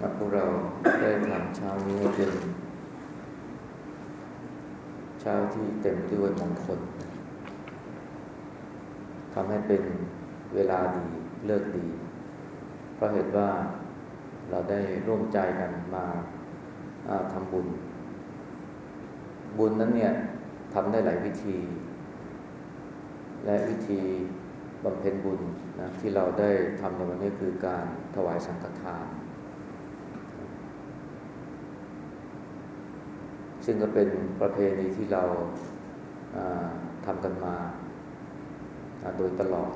ครับพวกเราได้ทำเช้านี้เป็นเช้าที่เต็มด้วยมงคลทำให้เป็นเวลาดีเลิกดี เพราะเหตุว่าเราได้ร่วมใจกันมาทำบุญ บุญนั้นเนี่ยทำได้หลายวิธี และวิธีบำเพ็ญบุญนะที่เราได้ทำในวันนี้คือการถวายสังฆทาน ซึ่งก็เป็นประเพณีที่เราทำกันมาโดยตลอด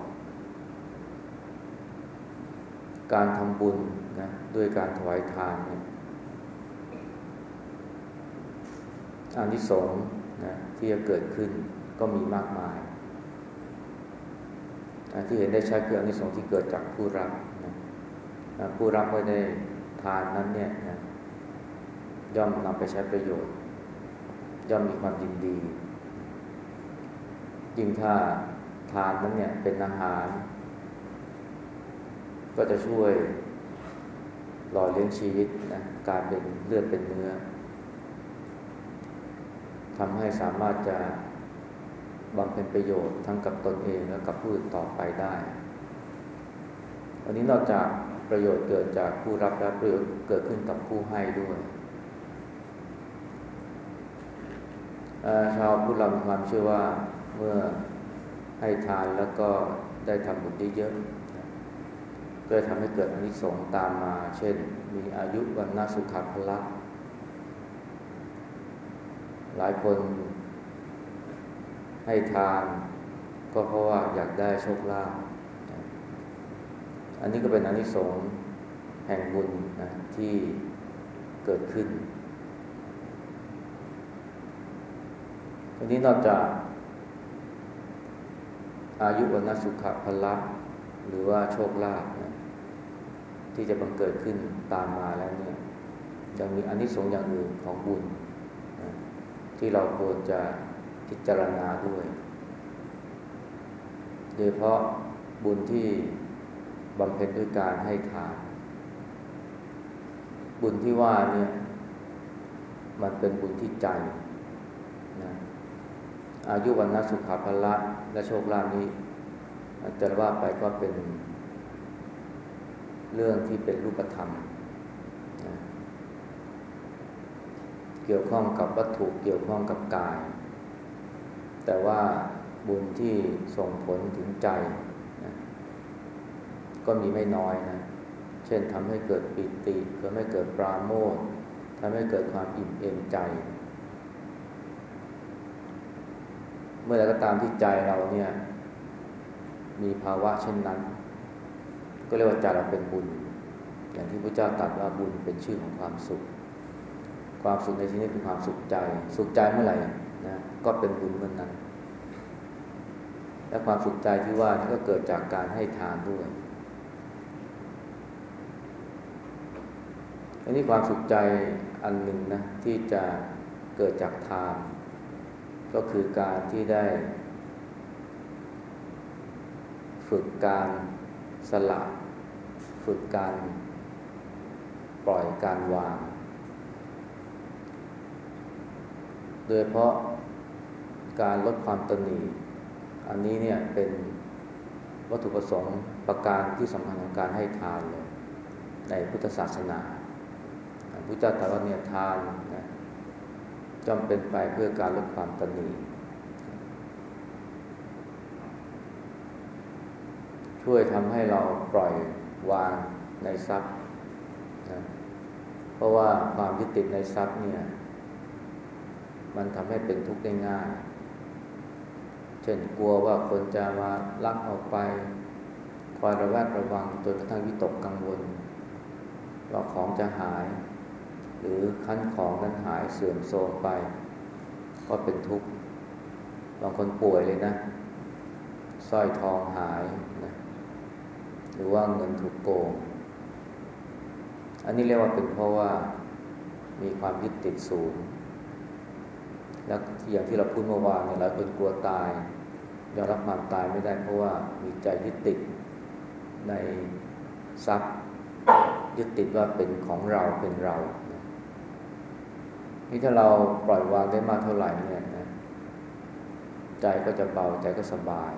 การทำบุญนะด้วยการถวายทานเนี่ยอานิสงส์นะที่จะเกิดขึ้นก็มีมากมาย ที่เห็นได้ชัดคืออานิสงส์ที่เกิดจากผู้รับนะผู้รับเมื่อได้ทานนั้นเนี่ยนะย่อมนำไปใช้ประโยชน์ ย่อมมีความยินดี ยิ่งถ้าทานนั้นเนี่ยเป็นอาหาร ก็จะช่วยหล่อเลี้ยงชีวิตนะการเป็นเลือดเป็นเนื้อทำให้สามารถจะบำเพ็ญประโยชน์ทั้งกับตนเองและกับผู้อื่นต่อไปได้วันนี้นอกจากประโยชน์เกิดจากผู้รับและประโยชน์เกิดขึ้นกับผู้ให้ด้วย ชาวพุทธเรามีความเชื่อว่าเมื่อให้ทานแล้วก็ได้ทำบุญเยอะๆก็จะทำให้เกิดอนิสงส์ตามมา เช่น มีอายุวันนาสุขภละหลายคนให้ทานก็เพราะว่าอยากได้โชคลาภอันนี้ก็เป็นอนิสงส์แห่งบุญนะที่เกิดขึ้น อันนี้นอกจากอายุวันสุขภละหรือว่าโชคลาภนะที่จะบังเกิดขึ้นตามมาแล้วเนี่ยยังมีอนิสงส์อย่างอื่นของบุญนะที่เราควรจะพิจารณาด้วย โดยเพราะบุญที่บำเพ็ญด้วยการให้ทาน บุญที่ว่าเนี่ย มันเป็นบุญที่ใจนะ อายุวันนสุขาภละและโชคลาภนี้จะว่าไปก็เป็น เรื่องที่เป็นรูปธรรม เกี่ยวข้องกับวัตถุเกี่ยวข้องกับกาย แต่ว่าบุญที่ส่งผลถึงใจนะก็มีไม่น้อยนะ เช่นทำให้เกิดปิติทำให้เกิดปราโมททำให้เกิดความอิ่มเอมใจ เมื่อไรก็ตามที่ใจเราเนี่ย มีภาวะเช่นนั้น ก็เรียกว่าใจเราเป็นบุญ อย่างที่พระเจ้าตรัสว่าบุญเป็นชื่อของความสุข ความสุขในที่นี้คือความสุขใจ สุขใจเมื่อไหร่นะก็เป็นบุญเมื่อนนั้น และความสุขใจที่ว่านี่ก็เกิดจากการให้ทานด้วยอันนี้ความสุขใจอันหนึ่งนะที่จะเกิดจากทาน ก็คือการที่ได้ ฝึกการสละ ฝึกการปล่อยการวาง โดยเพราะการลดความตนีอันนี้เนี่ยเป็นวัตถุประสงค์ประการที่สำคัญของการให้ทานเลยในพุทธศาสนา พุทธเจ้าตรัสว่าเนี่ยทานนะ จำเป็นไปเพื่อการลดความตนีช่วยทำให้เราปล่อยวางในทรัพย์นะเพราะว่าความยึดติดในทรัพย์เนี่ย มันทำให้เป็นทุกข์ได้ง่าย เช่นกลัวว่าคนจะมาลักออกไป คอยระแวดระวังจนกระทั่งวิตกกังวลว่าของจะหาย หรือขั้นของนั้นหายเสื่อมโทรมไป ก็เป็นทุกข์บางคนป่วยเลยนะสร้อยทองหายนะหรือว่าเงินถูกโกง อันนี้เรียกว่าเป็นเพราะว่ามีความยึดติดสูงแล้วอย่างที่เราพูดเมื่อวานเนี่ยเราเป็นกลัวตายยอมรับความตายไม่ได้เพราะว่ามีใจยึดติดในทรัพย์ยึดติดว่าเป็นของเราเป็นเราน ที่ถ้าเราปล่อยวางได้มากเท่าไหร่เนี่ยนะใจก็จะเบาใจก็สบาย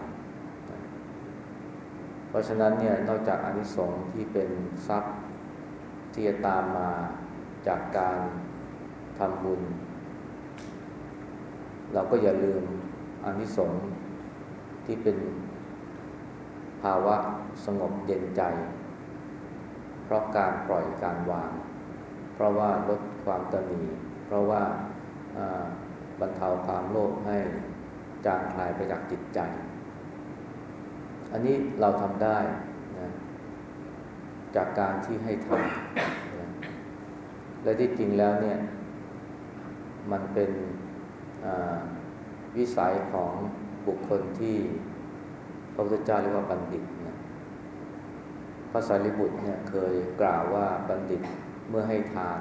เพราะฉะนั้นเนี่ยนอกจากอนิสงส์ที่เป็นทรัพย์ที่จะตามมาจากการทำบุญ เราก็อย่าลืมอนิสงส์ที่เป็นภาวะสงบเย็นใจ เพราะการปล่อยการวาง เพราะว่าลดความตนี เพราะว่าบรรเทาความโลภให้จางคลายไปจากจิตใจ อันนี้เราทำได้นะจากการที่ให้ทำนะและที่จริงแล้วเนี่ย มันเป็นวิสัยของบุคคลที่พระพุทธเจ้าเรียกว่าบัณฑิตนะพระสารีบุตรเนี่ยเคยกล่าวว่าบัณฑิตเมื่อให้ทาน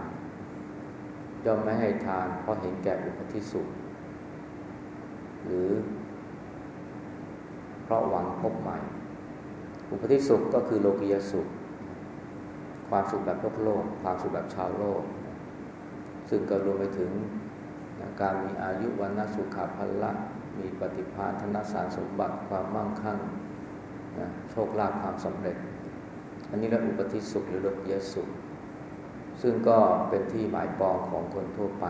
ย่อมไม่ให้ทาน เพราะเห็นแก่อุปธิสุข หรือ เพราะหวังพบใหม่ อุปธิสุขก็คือโลกียสุข ความสุขแบบโลกโลก ความสุขแบบชาวโลก ซึ่งก็รวมไปถึงการมีอายุวันนสุขาพละมีปฏิภาณธนสารสมบัติความมั่งคั่งนะโชคลาภความสำเร็จ อันนี้เรียกอุปธิสุขหรือโลกียสุข ซึ่งก็เป็นที่หมายปองของคนทั่วไป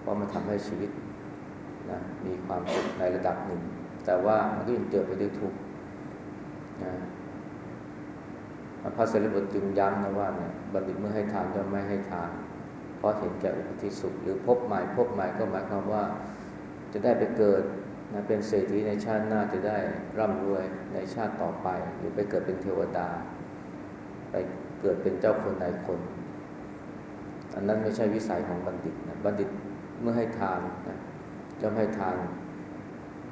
เพราะมันทำให้ชีวิตนะมีความสุขในระดับหนึ่ง แต่ว่ามันก็ยังเจอไปด้วยทุกข์นะพระเสรีบุตรจึงย้ำนะว่าเนี่ยบัณฑิตเมื่อให้ทานย่อมไม่ให้ทาน เพราะเห็นแก่อุปธิสุข หรือพบใหม่พบใหม่ก็หมายความว่าจะได้ไปเกิดนะเป็นเศรษฐีในชาติหน้าจะได้ร่ำรวยในชาติต่อไป หรือไปเกิดเป็นเทวดา ไปเกิดเป็นเจ้าคนนายคน อันนั้นไม่ใช่วิสัยของบัณฑิตนะบัณฑิตเมื่อให้ทานนะจะให้ทาน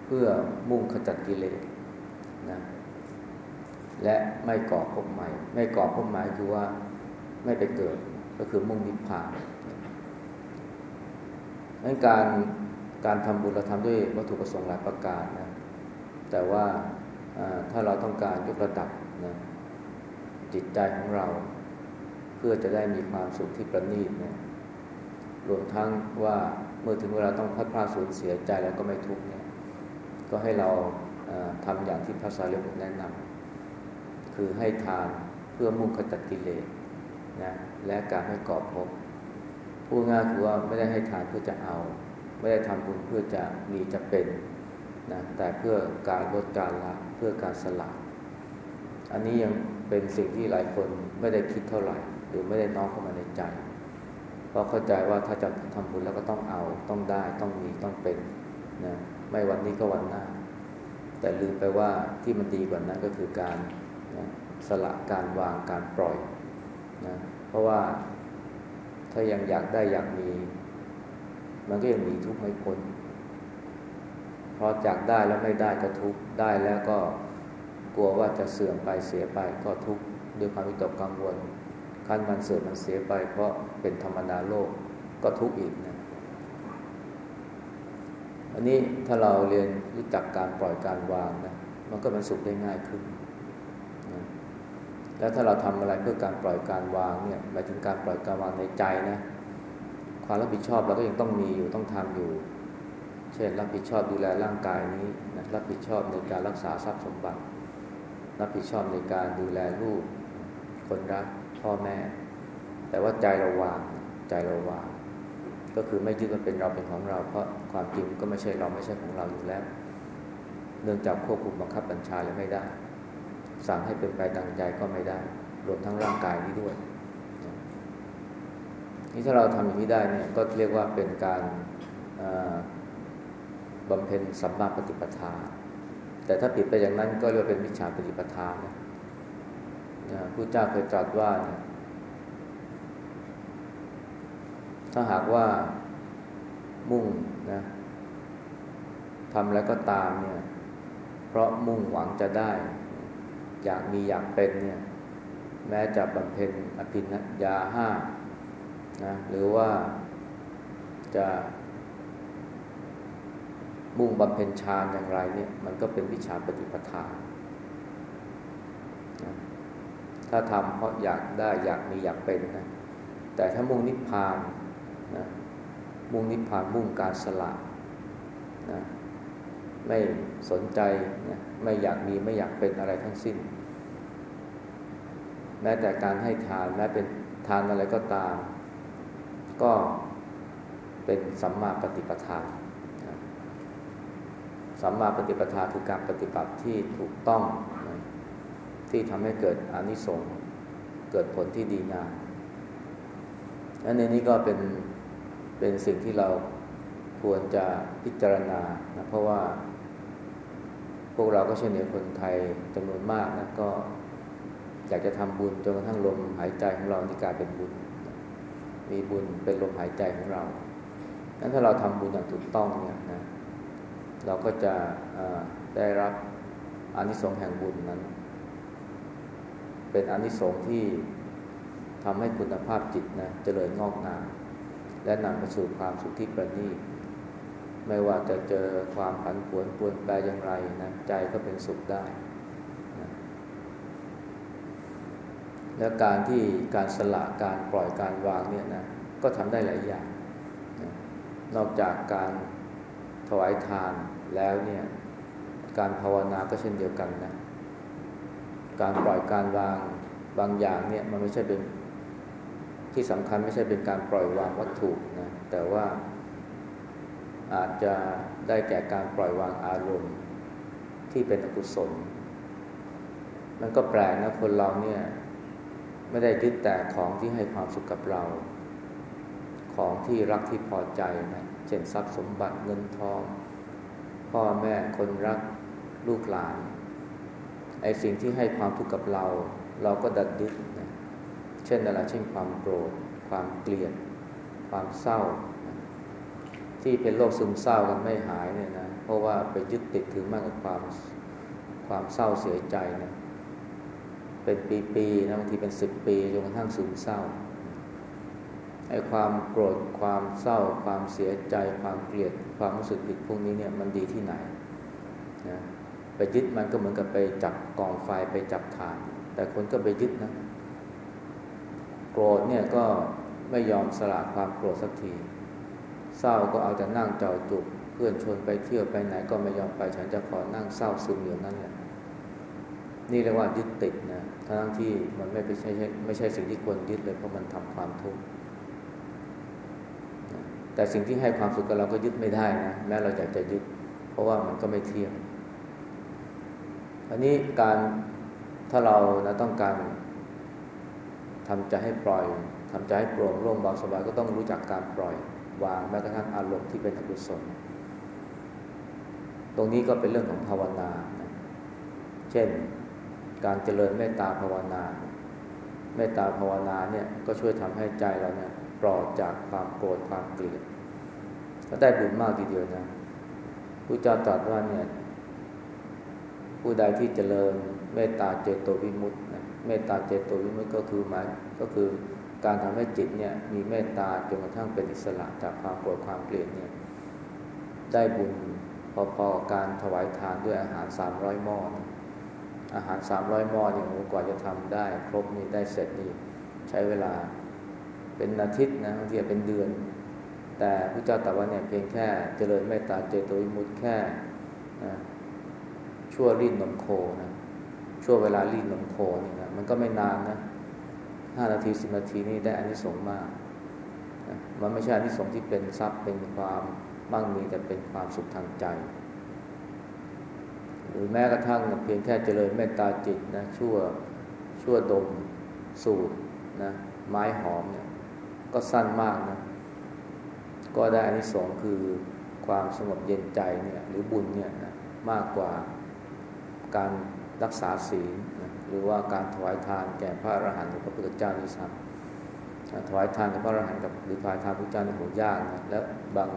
เพื่อมุ่งขจัดกิเลสนะและไม่ก่อภพใหม่ ไม่ก่อภพใหม่คือว่าไม่ไปเกิดก็คือมุ่งนิพพานนั้นการการทำบุญเราทำด้วยวัตถุประสงค์หลายประการนะแต่ว่าถ้าเราต้องการยกระดับนะจิตใจของเรา พื่อจะได้มีความสุขที่ประณีตเนี่ยรวมทั้งว่าเมื่อถึงเวลาต้องพัดพลาดสูญเสียใจแล้วก็ไม่ทุกข์เนี่ยก็ให้เราทำอย่างที่พระสารีบุตรแนะนำคือให้ทานเพื่อมุ่งขจัดกิเลสนะและการให้กอภพผู้ง่ายคือว่าไม่ได้ให้ทานเพื่อจะเอา ไม่ได้ทำบุญเพื่อจะมีจะเป็นนะแต่เพื่อการลดการละเพื่อการสละอันนี้ยังเป็นสิ่งที่หลายคนไม่ได้คิดเท่าไหร่ หรือไม่ได้น้อมเข้ามาในใจเพราะเข้าใจว่าถ้าจะทำบุญแล้วก็ต้องเอาต้องได้ต้องมีต้องเป็นนะไม่วันนี้ก็วันหน้า แต่ลืมไปว่าที่มันดีกว่านั้นก็คือการนะสละการวางการปล่อยนะเพราะว่าถ้ายังอยากได้อยากมี มันก็ยังมีทุกข์ไม่พ้นเพราะจากได้แล้วไม่ได้ก็ทุกข์ได้แล้วก็กลัวว่าจะเสื่อมไปเสียไปก็ทุกข์ด้วยความวิตกกังวล คันมันเสื่อมมันเสียไป เพราะเป็นธรรมดาโลกก็ทุกข์อีกนะอันนี้ถ้าเราเรียนรู้จักการปล่อยการวางนะมันก็มันสุขได้ง่ายขึ้นนะแล้วถ้าเราทำอะไรเพื่อการปล่อยการวางเนี่ยหมายถึงการปล่อยการวางในใจนะความรับผิดชอบเราก็ยังต้องมีอยู่ต้องทำอยู่ เช่นรับผิดชอบดูแลร่างกายนี้นะรับผิดชอบในการรักษาทรัพย์สมบัติ รับผิดชอบในการดูแลลูกคนรัก พ่อแม่ แต่ว่าใจเราวางใจเราวาง ก็คือไม่ยึดว่าเป็นเราเป็นของเรา เพราะความจริงก็ไม่ใช่เราไม่ใช่ของเราอยู่แล้ว เนื่องจากควบคุมบังคับบัญชาเลยไม่ได้ สั่งให้เป็นไปดังใจก็ไม่ได้ รวมทั้งร่างกายนี้ด้วยนี่ถ้าเราทำอย่างนี้ได้เนี่ยก็เรียกว่าเป็นการบำเพ็ญสัมมาปฏิปทา แต่ถ้าผิดไปอย่างนั้นก็เรียกว่าเป็นมิจฉาปฏิปทานะ ผู้เจ้าเคยตรัสว่า ถ้าหากว่ามุ่งนะทำแล้วก็ตามเนี่ย เพราะมุ่งหวังจะได้ อยากมีอยากเป็นเนี่ย แม้จะบำเพ็ญอภินญาห้านะหรือว่าจะมุ่งบำเพ็ญฌานอย่างไรเนี่ย มันก็เป็นวิชาปฏิปทา ถ้าทำเพราะอยากได้อยากมีอยากเป็นนะแต่ถ้ามุ่งนิพพานนะมุ่งนิพพานมุ่งการสละนะไม่สนใจนะไม่อยากมีไม่อยากเป็นอะไรทั้งสิ้น แม้แต่การให้ทานแม้เป็นทานอะไรก็ตาม ก็เป็นสัมมาปฏิปทาสัมมาปฏิปทาคือการปฏิบัติที่ถูกต้อง ที่ทำให้เกิดอานิสงส์เกิดผลที่ดีงามอันนี้ก็เป็นเป็นสิ่งที่เราควรจะพิจารณานะเพราะว่า พวกเราก็เช่นเดียวคนไทยจำนวนมากนะก็อยากจะทำบุญจนกระทั่งลมหายใจของเราที่กลายเป็นบุญ มีบุญเป็นลมหายใจของเรานั้นถ้าเราทำบุญอย่างถูกต้องเนี่ยนะเราก็จะได้รับอานิสงส์แห่งบุญนั้น เป็นอนิสงส์ที่ทำให้คุณภาพจิตนะเจริญงอกงามและนำไปสู่ความสุขที่ประณีตไม่ว่าจะเจอความผันผวนปวนแปรอย่างไรนะใจก็เป็นสุขได้นะและการที่การสละการปล่อยการวางเนี่ยนะก็ทำได้หลายอย่างนะนอกจากการถวายทานแล้วเนี่ยการภาวนาก็เช่นเดียวกันนะ การปล่อยการวางบางอย่างเนี่ยมันไม่ใช่เป็นที่สำคัญไม่ใช่เป็นการปล่อยวางวัตถุนะแต่ว่าอาจจะได้แก่การปล่อยวางอารมณ์ที่เป็นอกุศล มันก็แปลกนะคนเราเนี่ยไม่ได้ยึดแต่ของที่ให้ความสุขกับเรา ของที่รักที่พอใจนะเช่นทรัพย์สมบัติเงินทอง พ่อแม่คนรักลูกหลาน ไอ้สิ่งที่ให้ความทุกข์กับเรา เราก็ดัดยึดนะเช่นอะไรเช่นความโกรธ ความเกลียด ความเศร้าที่เป็นโรคซึมเศร้ากันไม่หายเนี่ยนะเพราะว่าไปยึดติดถือมากกับความความเศร้าเสียใจนะเป็นปีๆนะบางทีเป็นสิบปีจนกระทั่งซึมเศร้าไอ้ความโกรธความเศร้า ความเสียใจ ความเกลียด ความรู้สึกผิดพวกนี้เนี่ยมันดีที่ไหนนะ ไปยึดมันก็เหมือนกับไปจับกองไฟไปจับฐาน แต่คนก็ไปยึดนะ โกรธเนี่ยก็ไม่ยอมสละความโกรธสักที เศร้าก็เอาแต่นั่งเจ้าจุก เพื่อนชวนไปเที่ยวไปไหนก็ไม่ยอมไป ฉันจะขอนั่งเศร้าซึมอยู่นั่นแหละ นี่เรียกว่ายึดติดนะทั้งที่มันไม่ใช่ไม่ใช่สิ่งที่ควรยึดเลยเพราะมันทำความทุกข์แต่สิ่งที่ให้ความสุขกับเราก็ยึดไม่ได้นะแม้เราอยากจะยึด เพราะว่ามันก็ไม่เที่ยง อันนี้การถ้าเรานะต้องการทำใจให้ปล่อยทำใจให้โปร่งโล่งเบาสบายก็ต้องรู้จักการปล่อยวางแม้กระทั่งอารมณ์ที่เป็นอกุศลตรงนี้ก็เป็นเรื่องของภาวนานะเช่น การเจริญเมตตาภาวนา เมตตาภาวนาเนี่ยก็ช่วยทำให้ใจเราเนี่ยปลอดจากความโกรธความเกลียดก็ได้บุญมากทีเดียวนะผู้เจ้าตรัสว่าเนี่ย ผู้ใดที่เจริญเมตตาเจโตวิมุตต์เมตตาเจโตวิมุตต์ก็คือหมายก็คือการทำให้จิตเนี่ยมีเมตตาจนกระทั่งเป็นอิสระจากความโกรธความเกลียดเนี่ยได้บุญพอๆการถวายทานด้วยอาหารสามร้อยหม้ออาหารสามร้อยหม้อเนี่ยกว่าจะทำได้ ครบนี่ได้เสร็จนี่ใช้เวลาเป็นอาทิตย์นะบางทีเป็นเดือน แต่พระเจ้าตรัสว่าเนี่ยเพียงแค่เจริญเมตตาเจโตวิมุตต์แค่ ชั่วรีดนมโคนะชั่วเวลารีดนมโคนี่นะมันก็ไม่นานนะห้านาทีสิบนาทีนี่ได้อานิสงส์มากนะมันไม่ใช่อานิสงส์ที่เป็นทรัพย์เป็นความมั่งมีแต่เป็นความสุขทางใจ หรือแม้กระทั่งเพียงแค่เจริญเมตตาจิตนะชั่วชั่วดมสูตรนะไม้หอมเนี่ยก็สั้นมากนะก็ได้อานิสงส์คือความสงบเย็นใจเนี่ยหรือบุญเนี่ยนะมากกว่า การรักษาศีลหรือว่าการถวายทานแก่พระอรหันต์หรือพระพุทธเจ้านี่ซ้ำถวายทานแก่พระอรหันต์กับหรือถวายทานพระเจ้าในหัวยากนะและบาง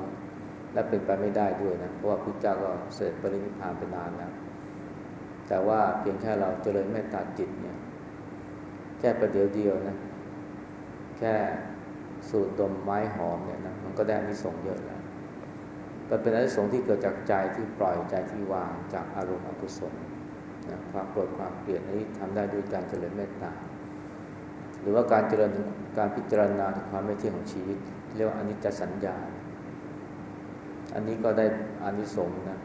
และเป็นไปไม่ได้ด้วยนะเพราะว่าพระเจ้าก็เสด็จปรินิพพานไปนานแล้วแต่ว่าเพียงแค่เราเจริญเมตตาจิตเนี่ยแค่ประเดี๋ยวเดียวนะแค่สูดดมไม้หอมเนี่ยนะมันก็ได้นิสงเยอะแล้วแต่เป็นอนิสงส์ที่เกิดจากใจที่ปล่อยใจที่วางจากอารมณ์อกุศล นะความโกรธความเกลียดนี้ทำได้ด้วยการเจริญเมตตา หรือว่าการเจริญการพิจารณาถึงความไม่เที่ยงของชีวิต เรียกว่าอนิจจสัญญา อันนี้ก็ได้อานิสงส์นะ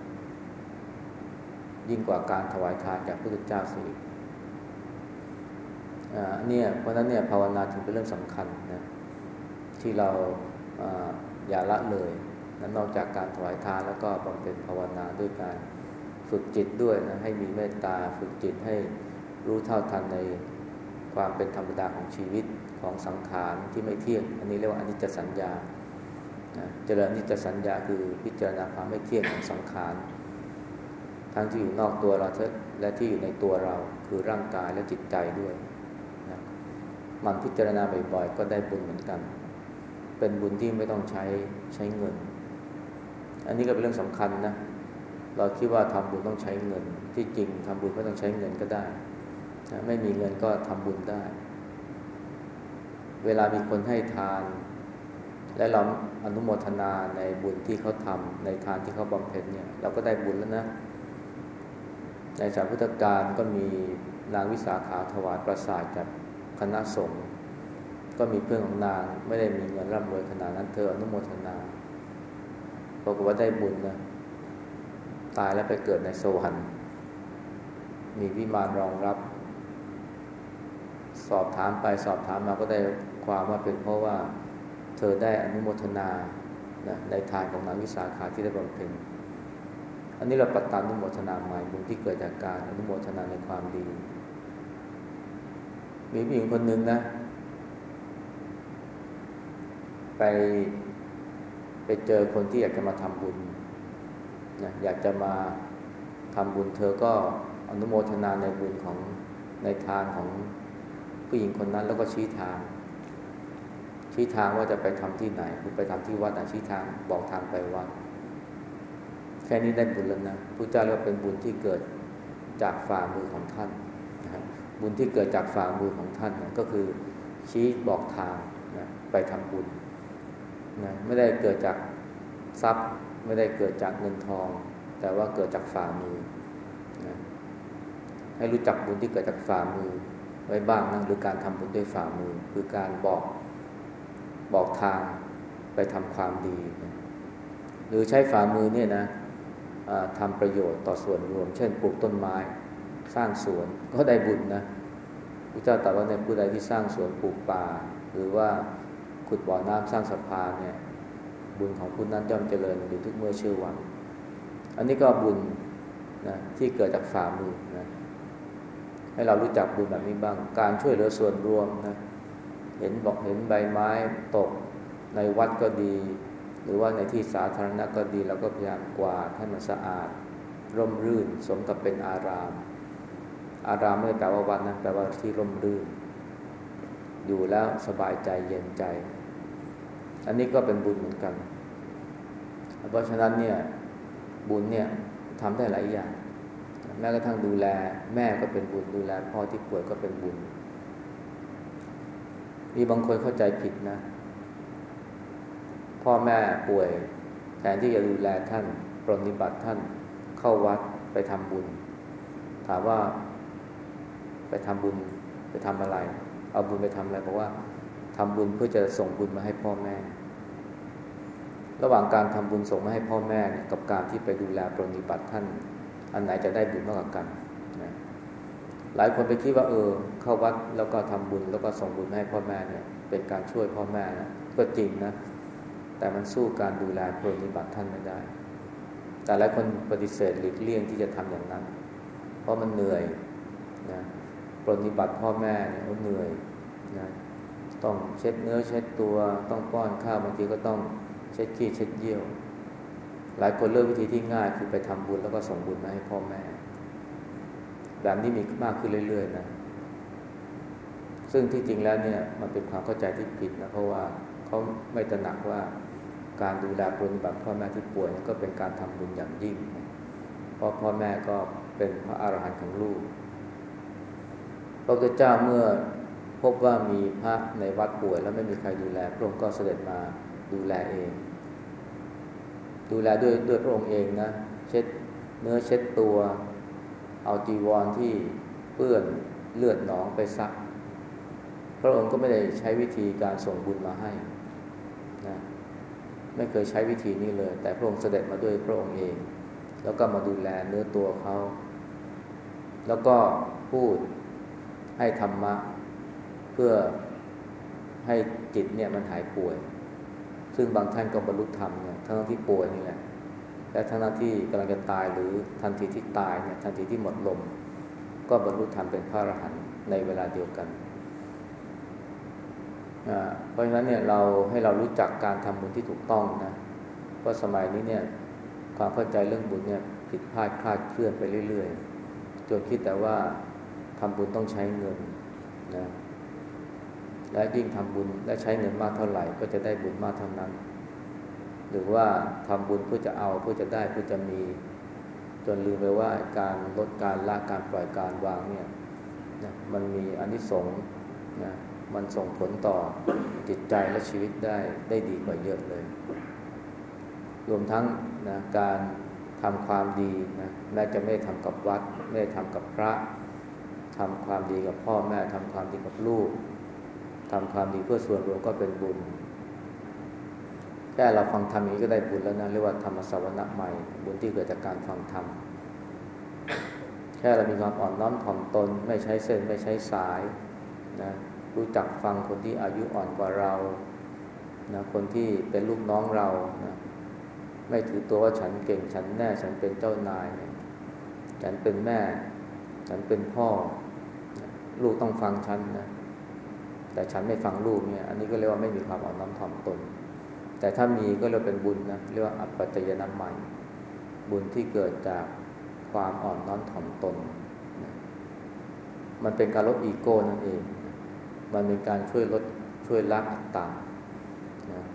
ยิ่งกว่าการถวายทานจากพระพุทธเจ้าสิเนี่ยเพราะนั้นเนี่ยภาวนาถึงเป็นเรื่องสำคัญนะที่เราอย่าละเลยนั้นนอกจากการถวายทานแล้วก็บำเพ็ญภาวนาด้วยการ ฝึกจิตด้วยนะให้มีเมตตาฝึกจิตให้รู้เท่าทันในความเป็นธรรมดาของชีวิตของสังขารที่ไม่เที่ยง อันนี้เรียกว่าอนิจจสัญญาเจริญอนิจจสัญญาคือพิจารณาความไม่เที่ยงของสังขารทั้งที่อยู่นอกตัวเราและที่อยู่ในตัวเราคือร่างกายและจิตใจด้วยนะมันพิจารณาบ่อยๆ ก็ได้บุญเหมือนกัน เป็นบุญที่ไม่ต้องใช้ใช้เงิน อันนี้ก็เป็นเรื่องสำคัญนะ เราคิดว่าทำบุญต้องใช้เงิน ที่จริงทำบุญไม่ต้องใช้เงินก็ได้นะไม่มีเงินก็ทำบุญได้ เวลามีคนให้ทาน และเราอนุโมทนาในบุญที่เขาทำในทานที่เขาบำเพ็ญเนี่ย เราก็ได้บุญแล้วนะในสายพุทธการก็มีนางวิสาขาถวายประสาทกับคณะสงฆ์ก็มีเพื่อนของนางไม่ได้มีเงินร่ำรวยขนาดนั้นเธออนุโมทนาบอกว่าได้บุญนะ ตายแล้วไปเกิดในสวรรค์ มีวิมานรองรับ สอบถามไปสอบถามมาก็ได้ความว่าเป็นเพราะว่าเธอได้อนุโมทนาในทานของนางวิสาขาที่ได้บำเพ็ญอันนี้เราปัตตานุโมทนาใหม่บุญที่เกิดจากการอนุโมทนาในความดี มีผู้หญิงคนหนึ่งนะ ไปไปเจอคนที่อยากจะมาทำบุญ นะอยากจะมาทำบุญเธอก็อนุโมทนาในบุญของในทางของผู้หญิงคนนั้นแล้วก็ชี้ทาง ชี้ทางว่าจะไปทำที่ไหนคือไปทำที่วัดนะชี้ทางบอกทางไปวัด แค่นี้ได้บุญแล้วนะพระเจ้าเรียกว่าเป็นบุญที่เกิดจากฝ่ามือของท่านนะบุญที่เกิดจากฝ่ามือของท่านนะก็คือชี้บอกทางนะไปทำบุญนะไม่ได้เกิดจากทรัพย์ ไม่ได้เกิดจากเงินทอง แต่ว่าเกิดจากฝ่ามือนะให้รู้จักบุญที่เกิดจากฝ่ามือ ไว้บ้างนะหรือการทำบุญด้วยฝ่ามือ คือการบอกบอกทางไปทำความดีนะหรือใช้ฝ่ามือเนี่ยนะทำประโยชน์ต่อส่วนรวม เช่นปลูกต้นไม้สร้างสวนก็ได้บุญนะพระเจ้าตรัสว่าในผู้ใดที่สร้างสวนปลูกป่า หรือว่าขุดบ่อน้ำสร้างสะพานเนี่ย บุญของคุณนั้นย่อมเจริญอยู่ทุกเมื่อเชื่อวัน อันนี้ก็บุญนะที่เกิดจากฝ่ามือนะให้เรารู้จักบุญแบบนี้บ้าง การช่วยเหลือส่วนรวมนะเห็นบอกเห็นใบไม้ตกในวัดก็ดี หรือว่าในที่สาธารณะก็ดีเราก็พยายามกวาดให้มันสะอาด ร่มรื่นสมกับเป็นอาราม อารามไม่ได้แปลว่าวัดนะแปลว่าที่ร่มรื่น อยู่แล้วสบายใจเย็นใจ อันนี้ก็เป็นบุญเหมือนกัน เพราะฉะนั้นเนี่ยบุญเนี่ยทำได้หลายอย่าง แม้กระทั่งดูแล แม่ก็เป็นบุญดูแล พ่อที่ป่วยก็เป็นบุญ มีบางคนเข้าใจผิดนะ พ่อแม่ป่วยแทนที่จะดูแลท่านปรนิบัติท่านเข้าวัดไปทำบุญ ถามว่าไปทำบุญไปทำอะไร เอาบุญไปทำอะไรเพราะว่าทำบุญเพื่อจะส่งบุญมาให้พ่อแม่ ระหว่างการทำบุญส่งมาให้พ่อแม่เนี่ยกับการที่ไปดูแลปรนิบัติท่าน อันไหนจะได้บุญมากกว่ากันนะหลายคนไปคิดว่าเออ เข้าวัดแล้วก็ทำบุญแล้วก็ส่งบุญให้พ่อแม่เนี่ย เป็นการช่วยพ่อแม่นะก็จริงนะ แต่มันสู้การดูแลปรนิบัติท่านไม่ได้ แต่หลายคนปฏิเสธหลีกเลี่ยงที่จะทำอย่างนั้น เพราะมันเหนื่อยนะปรนิบัติพ่อแม่เนี่ยเหนื่อยนะต้องเช็ดเนื้อเช็ดตัว ต้องป้อนข้าวบางทีก็ต้อง เช็ดขี้เช็ดเยี่ยว หลายคนเลือกวิธีที่ง่ายคือไปทำบุญแล้วก็ส่งบุญมาให้พ่อแม่ แบบนี้มีมากขึ้นเรื่อย ๆ นะ ซึ่งที่จริงแล้วเนี่ยมันเป็นความเข้าใจที่ผิดนะเพราะว่าเขาไม่ตระหนักว่าการดูแลปฏิบัติพ่อแม่ที่ป่วยก็เป็นการทำบุญอย่างยิ่งเพราะพ่อแม่ก็เป็นพระอาหารหันต์ของลูกพระพุทธเจ้าเมื่อพบว่ามีพระในวัดป่วย แล้วไม่มีใครดูแลพระองค์ก็เสด็จมา ดูแลเอง ดูแลด้วยด้วยพระองค์เองนะ เช็ดเนื้อเช็ดตัว เอาจีวรที่เปื้อนเลือดหนองไปซัก พระองค์ก็ไม่ได้ใช้วิธีการส่งบุญมาให้นะไม่เคยใช้วิธีนี้เลย แต่พระองค์เสด็จมาด้วยพระองค์เอง แล้วก็มาดูแลเนื้อตัวเขา แล้วก็พูดให้ธรรมะ เพื่อให้จิตเนี่ยมันหายป่วย ซึ่งบางท่านก็บรรลุธรรมเนี่ยทั้งที่ป่วยนี่แหละและทั้งที่กำลังจะตายหรือทันทีที่ตายเนี่ยทันทีที่หมดลม ก็บรรลุธรรมเป็นพระอรหันต์ในเวลาเดียวกัน เพราะฉะนั้นเนี่ยเราให้เรารู้จักการทำบุญที่ถูกต้องนะเพราะสมัยนี้เนี่ยความเข้าใจเรื่องบุญเนี่ยผิดพลาดคลาดเคลื่อนไปเรื่อยๆจนคิดแต่ว่าทำบุญต้องใช้เงินนะ และยิ่งทำบุญและใช้เงินมากเท่าไหร่ ก็จะได้บุญมากเท่านั้น หรือว่าทำบุญเพื่อจะเอาเพื่อจะได้เพื่อจะมี จนลืมไปว่าการลดการละการปล่อยการวางเนี่ยนะมันมีอนิสงส์นะมันส่งผลต่อจิตใจและชีวิตได้ได้ดีกว่าเยอะเลย รวมทั้งนะการทำความดีนะแม้จะไม่ทำกับวัด ไม่ได้ทำกับพระทำความดีกับพ่อแม่ทำความดีกับลูก ทำความดีเพื่อส่วนรวมก็เป็นบุญ แค่เราฟังธรรมนี้ก็ได้บุญแล้วนะเรียกว่าธรรมสวรรค์ใหม่ บุญที่เกิดจากการฟังธรรม แค่เรามีความอ่อนน้อมถ่อมตน ไม่ใช้เส้นไม่ใช้สายนะรู้จักฟังคนที่อายุอ่อนกว่าเรานะคนที่เป็นลูกน้องเรานะไม่ถือตัวว่าฉันเก่งฉันแน่ฉันเป็นเจ้านาย ฉันเป็นแม่ ฉันเป็นพ่อ ลูกต้องฟังฉันนะ แต่ฉันไม่ฟังลูกเนี่ย อันนี้ก็เรียกว่าไม่มีความอ่อนน้อมถ่อมตน แต่ถ้ามีก็เรียกเป็นบุญนะเรียกว่าอัปปัจจยนามันบุญที่เกิดจากความอ่อนน้อมถ่อมตนนะมันเป็นการลดอีโก้นั่นเอง มันเป็นการช่วยลดช่วยละอัตตานะ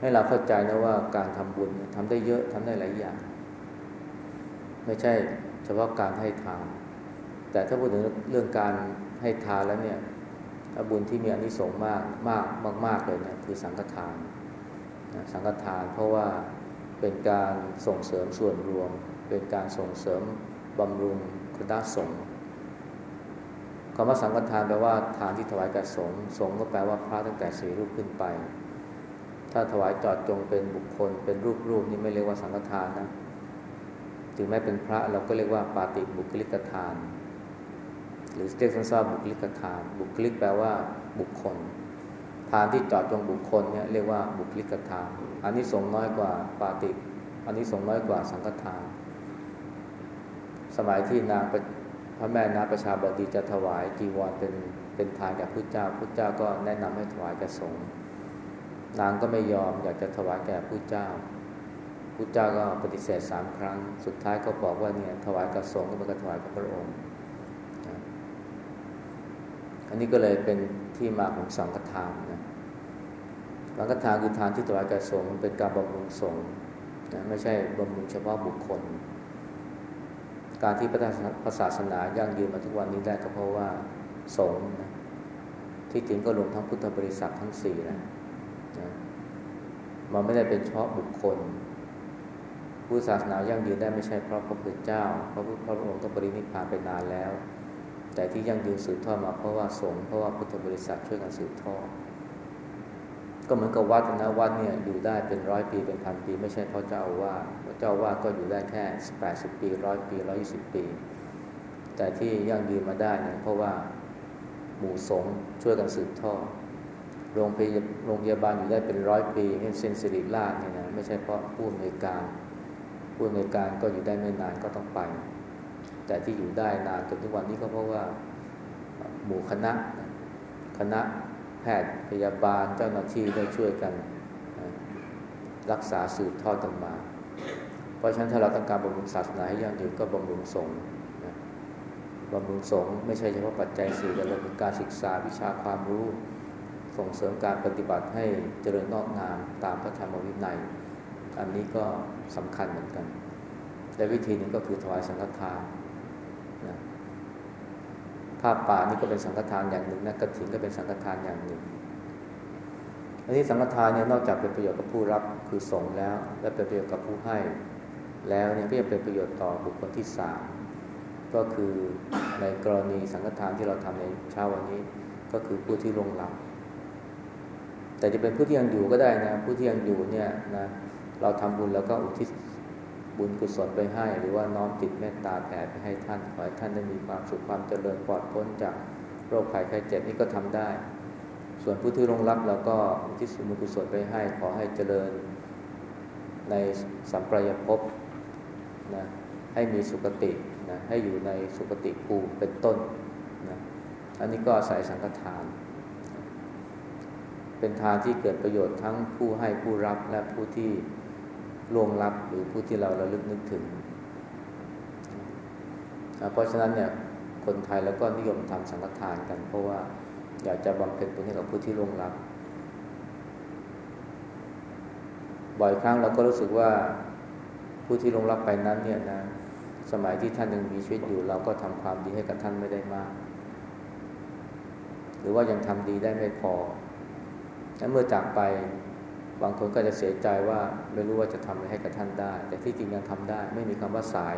ให้เราเข้าใจนะว่าการทำบุญทำได้เยอะทำได้หลายอย่าง ไม่ใช่เฉพาะการให้ทานแต่ถ้าพูดถึงเรื่องการให้ทานแล้วเนี่ย บุญที่มีอนิสงส์มากมากมากมากเลยเนี่ยคือสังฆทานนะสังฆทานเพราะว่าเป็นการส่งเสริมส่วนรวม เป็นการส่งเสริมบำรุงคณะสงฆ์คำว่าสังฆทานแปลว่าทานที่ถวายแก่สงฆ์สงฆ์ก็แปลว่าพระตั้งแต่สี่รูปขึ้นไป ถ้าถวายจอดจงเป็นบุคคล เป็นรูปรูปนี่ไม่เรียกว่าสังฆทานนะถึงแม้เป็นพระเราก็เรียกว่าปาติบุคลิกทาน หรือเรียกสั้นๆบุคลิกทาน บุคลิกแปลว่าบุคคล ทานที่จอดจงบุคคลเนี่ยเรียกว่าบุคลิกทานอันนี้สงน้อยกว่าปาติอันนี้สงน้อยกว่าสังฆทาน สมัยที่นางพระแม่นาประชาบดีจะถวายจีวรเป็นเป็นทานแก่พุทธเจ้าพุทธเจ้าก็แนะนำให้ถวายแก่สงฆ์นางก็ไม่ยอมอยากจะถวายแก่พุทธเจ้าพุทธเจ้าก็ปฏิเสธสามครั้ง สุดท้ายก็บอกว่าเนี่ยถวายกับสงฆ์ก็เป็นการถวายกับพระองค์ อันนี้ก็เลยเป็นที่มาของสังฆทานนะสังฆทานคือทานที่ถวายแก่สงฆ์เป็นการบำรุงสงฆ์นะไม่ใช่บำรุงเฉพาะบุคคล การที่พระศาสนายั่งยืนมาทุกวันนี้ได้ก็เพราะว่าสงฆ์นะที่จริงก็รวมทั้งพุทธบริษัททั้งสี่นะนะมันไม่ได้เป็นเฉพาะบุคคลพุทธศาสนายั่งยืนได้ไม่ใช่เพราะพระพุทธเจ้าเพราะพระองค์ก็ปรินิพพานไปนานแล้ว แต่ที่ยั่งยืนสืบทอดมาเพราะว่าสงฆ์เพราะว่าพุทธบริษัทช่วยกันสืบทอดก็เหมือนกับวัดนะวัดเนี่ยอยู่ได้เป็นร้อยปีเป็นพันปี ไม่ใช่เพราะเจ้าว่าเจ้าว่าก็อยู่ได้แค่แปดสิบปีร้อยปีร้อยี่สิบปี แต่ที่ยั่งยืนมาได้เนี่ยเพราะว่าหมู่สงฆ์ช่วยกันสืบทอดโรงพยาโรงพยาบาลอยู่ได้เป็นร้อยปีเช่นเซนสิริราชเนี่ยนะไม่ใช่เพราะผู้อำนวยการผู้อำนวยการก็อยู่ได้ไม่นานก็ต้องไป แต่ที่อยู่ได้นานจนทุกวันนี้ก็เพราะว่าหมู่คณะคณะแพทย์พยาบาลเจ้าหน้าที่ได้ช่วยกัน รักษาสืบทอดกันมา เพราะฉะนั้นถ้าเราต้องการบำรุงศาสนาให้ยั่งยืนก็บำรุงสงฆ์บำรุงสงฆ์ไม่ใช่เฉพาะปัจจัยสี่แต่รวมถึงการศึกษาวิชาความรู้ ส่งเสริมการปฏิบัติให้เจริญนอกงามตามพระธรรมวินัย อันนี้ก็สำคัญเหมือนกัน และวิธีหนึ่งก็คือถวายสังฆทาน นะผ้าป่านี่ก็เป็นสังฆทานอย่างหนึ่งนะกระถิ่นก็เป็นสังฆทานอย่างหนึ่ง อันนี้สังฆทานเนี่ยนอกจากเป็นประโยชน์กับผู้รับคือสงแล้ว และเป็นประโยชน์กับผู้ให้ แล้วเนี่ยก็ยังเป็นประโยชน์ต่อบุคคลที่สามก็คือในกรณีสังฆทานที่เราทำในเช้าวันนี้ ก็คือผู้ที่ลงหลับแต่จะเป็นผู้ที่ยังอยู่ก็ได้นะผู้ที่ยังอยู่เนี่ยนะเราทำบุญแล้วก็อุทิศ บุญกุศลไปให้ หรือว่าน้อมจิตเมตตาแผ่ไปให้ท่าน ขอให้ท่านได้มีความสุขความเจริญปลอดพ้นจากโรคภัยไข้เจ็บนี่ก็ทำได้ ส่วนผู้ที่ลงรับเราก็อุทิศบุญกุศลไปให้ ขอให้เจริญในสัมปรายภพนะให้มีสุคตินะให้อยู่ในสุคติภูมิเป็นต้นนะอันนี้ก็อาศัยสังฆทาน เป็นทานที่เกิดประโยชน์ทั้งผู้ให้ผู้รับและผู้ที่ ล่วงลับหรือผู้ที่เราระลึกนึกถึง เพราะฉะนั้นเนี่ยคนไทยแล้วก็นิยมทำสังฆทานกัน เพราะว่าอยากจะบำเพ็ญบุญให้กับผู้ที่ล่วงลับ บ่อยครั้งเราก็รู้สึกว่าผู้ที่ล่วงลับไปนั้นเนี่ยนะสมัยที่ท่านยังมีชีวิตอยู่เราก็ทำความดีให้กับท่านไม่ได้มาก หรือว่ายังทำดีได้ไม่พอและเมื่อจากไป บางคนก็จะเสียใจว่าไม่รู้ว่าจะทำอะไรให้กับท่านได้ แต่ที่จริงยังทำได้ ไม่มีคำว่าสาย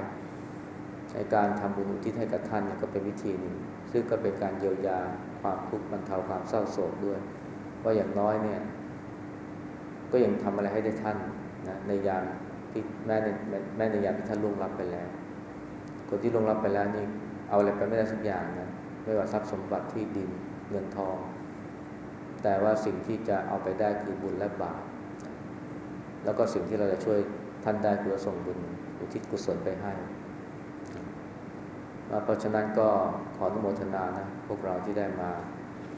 ในการทำบุญอุทิศให้กับท่านก็เป็นวิธีหนึ่งซึ่งก็เป็นการเยียวยาความทุกข์บรรเทาความเศร้าโศกด้วย ว่าอย่างน้อยเนี่ย ก็ยังทำอะไรให้ได้ท่านนะในยามที่แม่ในแม่ในยามที่ท่านล่วงลับไปแล้ว คนที่ล่วงลับไปแล้วนี่เอาอะไรไปไม่ได้สักอย่างนะไม่ว่าทรัพย์สมบัติที่ดินเงินทอง แต่ว่าสิ่งที่จะเอาไปได้คือบุญและบาป แล้วก็สิ่งที่เราจะช่วยท่านได้คือส่งบุญอุทิศกุศลไปให้เพราะฉะนั้นก็ขออนุโมทนานะพวกเราที่ได้มา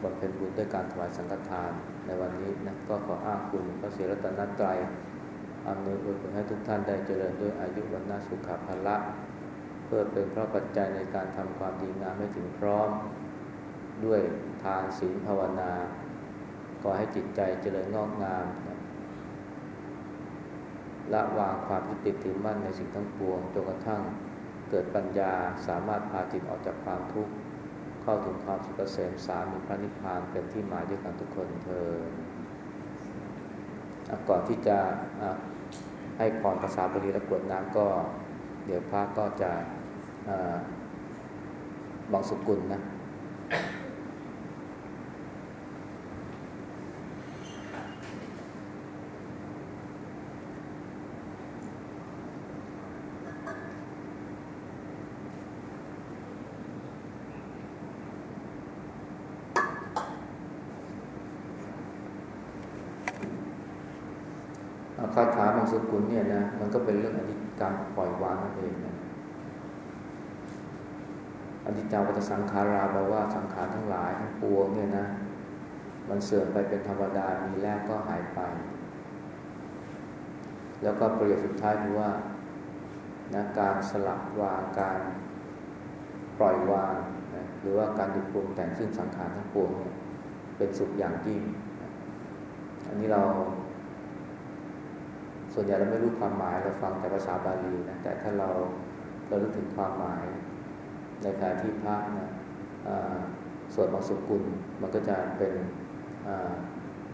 บำเพ็ญบุญด้วยการถวายสังฆทานในวันนี้นะก็ขออ้างคุณพระเสรัตนตรัยอำนวยบุญให้ทุกท่านได้เจริญด้วยอายุวันนาสุขภาละเพื่อเป็นพระปัจจัยในการทำความดีงามให้ถึงพร้อม ด้วยทานศีลภาวนา ขอให้จิตใจเจริญงอกงามนะ ละวางความยึดติดถือมั่นในสิ่งทั้งปวงจนกระทั่งเกิดปัญญาสามารถพาจิตออกจากความทุกข์เข้าถึงความสุขเกษมสามีพระนิพพานเป็นที่หมายด้วยกันทุกคนเธอก่อนที่จะให้พรภาษาบาลีและกวดน้ำก็ เดี๋ยวพระก็จะบังสุกุลนะคาถาบาง สกุลเนี่ยนะมันก็เป็นเรื่องอธิการปล่อยวางนั่นเองนะอธิจาวัตสังขาราแปลว่าสังขารทั้งหลายทั้งปวงเนี่ยนะ มันเสื่อมไปเป็นธรรมดามีแล้วก็หายไป แล้วก็ประโยคสุดท้ายคือว่านะการสลับวางการปล่อยวางนะหรือว่าการหยุดปรุงแต่งซึ่งสังขารทั้งปวงเนี่ยเป็นสุขอย่างยิ่ง อันนี้เรา ส่วนใหญ่เราไม่รู้ความหมายเราฟังแต่ภาษาบาลีนะแต่ถ้าเราเรารู้ถึงความหมาย ในขณะที่พระนะสวดมังสุกุลมันก็จะเป็น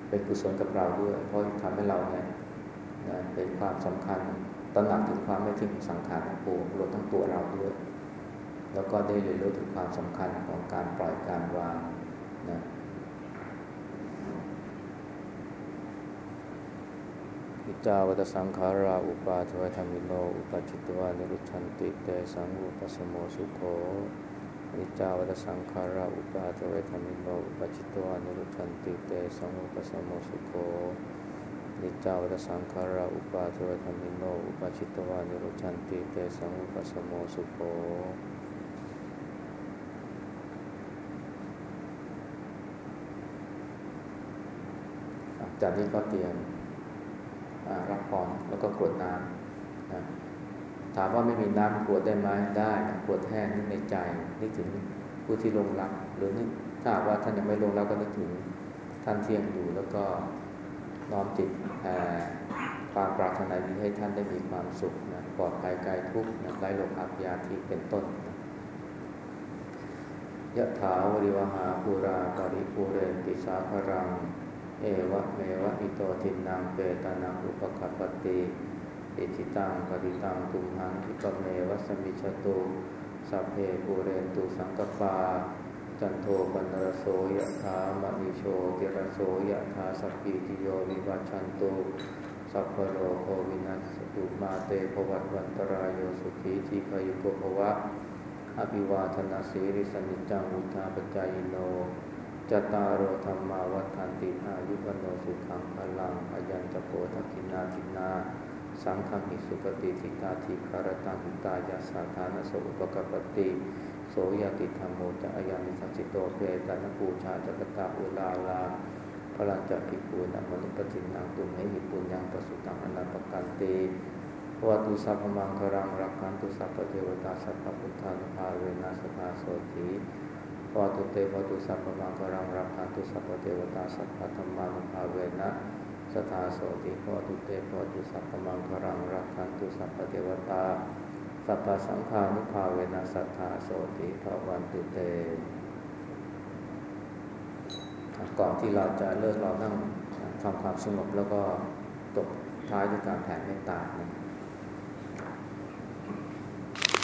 เป็นกุศลกับเราด้วย เพราะทำให้เราเนี่ยนะเป็นความสำคัญตระหนักถึงความไม่เที่ยงของสังขารทั้งปวงรวมทั้งตัวเราด้วย แล้วก็ได้เรียนรู้ถึงความสำคัญของการปล่อยการวางนะ อนิจจาวะตะ สังขาราอุปปาทะวะยะธัมมิโน อุปปัชชิตวานิรุชฌันติเตสัง วูปะสะโมสุโข อนิจจาวะตะ สังขาราอุปปาทะวะยะธัมมิโน อุปปัชชิตวานิรุชฌันติเตสัง วูปะสะโมสุโข อนิจจาวะตะ สังขาราอุปปาทะวะยะธัมมิโน อุปปัชชิตวานิรุชฌันติเตสัง วูปะสะโมสุโขจากนี้ก็เตรียม รับพรแล้วก็กรวดน้ำนะถามว่าไม่มีน้ำกรวดได้ไหมได้กรวดแห้งนึกในใจนึกถึงผู้ที่ลงรับหรือนึกถ้าว่าท่านยังไม่ลงรับก็นึกถึงท่านเที่ยงอยู่แล้วก็น้อมจิตแผ่ความปรารถนาดีให้ท่านได้มีความสุขนะปลอดภัยกายทุกข์ไร้โรคอาพยาธิเป็นต้นยะถาวริวหาภูราปริภูเรนติสาครัง เอวะเมวะอิโตทินนังเปตานังอุปะกัปปะติอิจฉิตังปัตถิตังตุมหัง ขิปปะเมวะ สะมิชฌะตุสัพเพปูเรนตุสังกัปปา จันโทปัณณะระโสยะถา มะณิโชติระโสยะถาสัพพีติโยวิวัชชันตุสัพพะโรโควินัสสะตุมาเต ภะวัตวันตะราโยสุขีทีฆายุโก ภะวะ อะภิวาทะนะสีลิสสะ นิจจัง วุฑฒาปะจายิโน จตารโอธรรมาวัฏันติอายุวันโนสุขังพลังอายัญจะโพธกินาทินา สังฆมิสุปฏิทิตาทิคารตังหิตายาสาธานโสอุปกปติโสยติธรรมโมจะอายันิสัจิโตเพตานปูชาจักตาอุลาลาพลังจะภิกขุนัมนุปจินังตุเมหิปุญญังปสุตังอนันปกันติวตุสัพมังครังรักขันตุสัพเทวตาสัพพุทธานุภาเวนัสภาโสติ วตุเตวตุสัพพมังครังรักขันตุสัพพเทวตาสัพพธรรมานุภาเวนะสทาโสติวตุเตวตุสัพพมังครังรักขันตุสัพพเทวตาสัพพสังฆานุภาเวนะสัทธาโสติภวันตุเตก่อนที่เราจะเลิกเรานั่งทำความสงบแล้วก็ตกท้ายด้วยการแผ่เมตตานะ